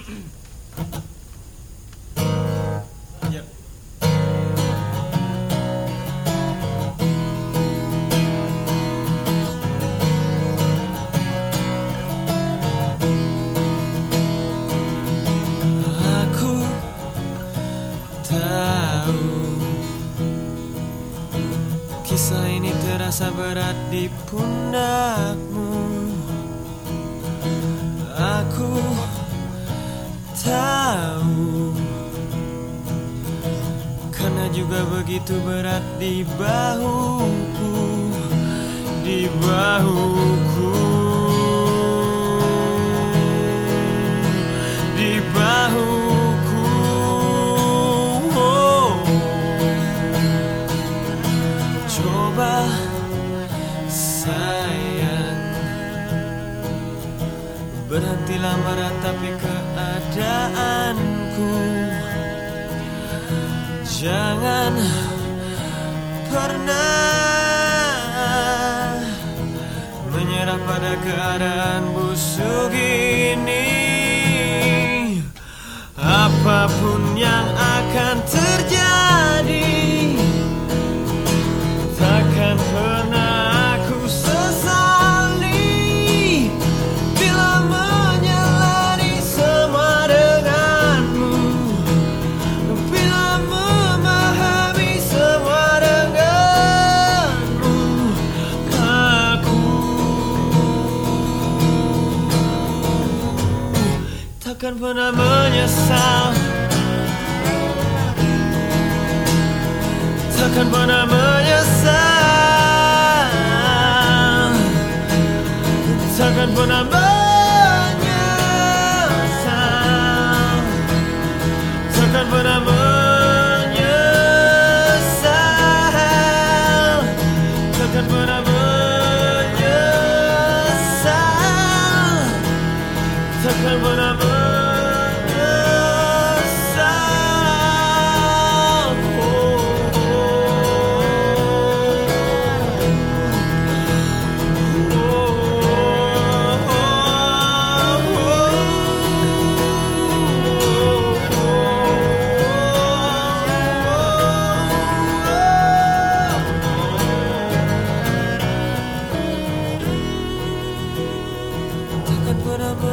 Kisah ini terasa berat di pundakmu. Juga begitu berat di bahuku Di bahuku Di bahuku oh. Coba sayang Berhentilah meratapi keadaanku Jangan pernah Menyerah pada keadaan busuk ini. Apa pun yang akan Takkan pernah menyesal. Takkan pernah menyesal. Takkan pernah menyesal. Takkan pernah could have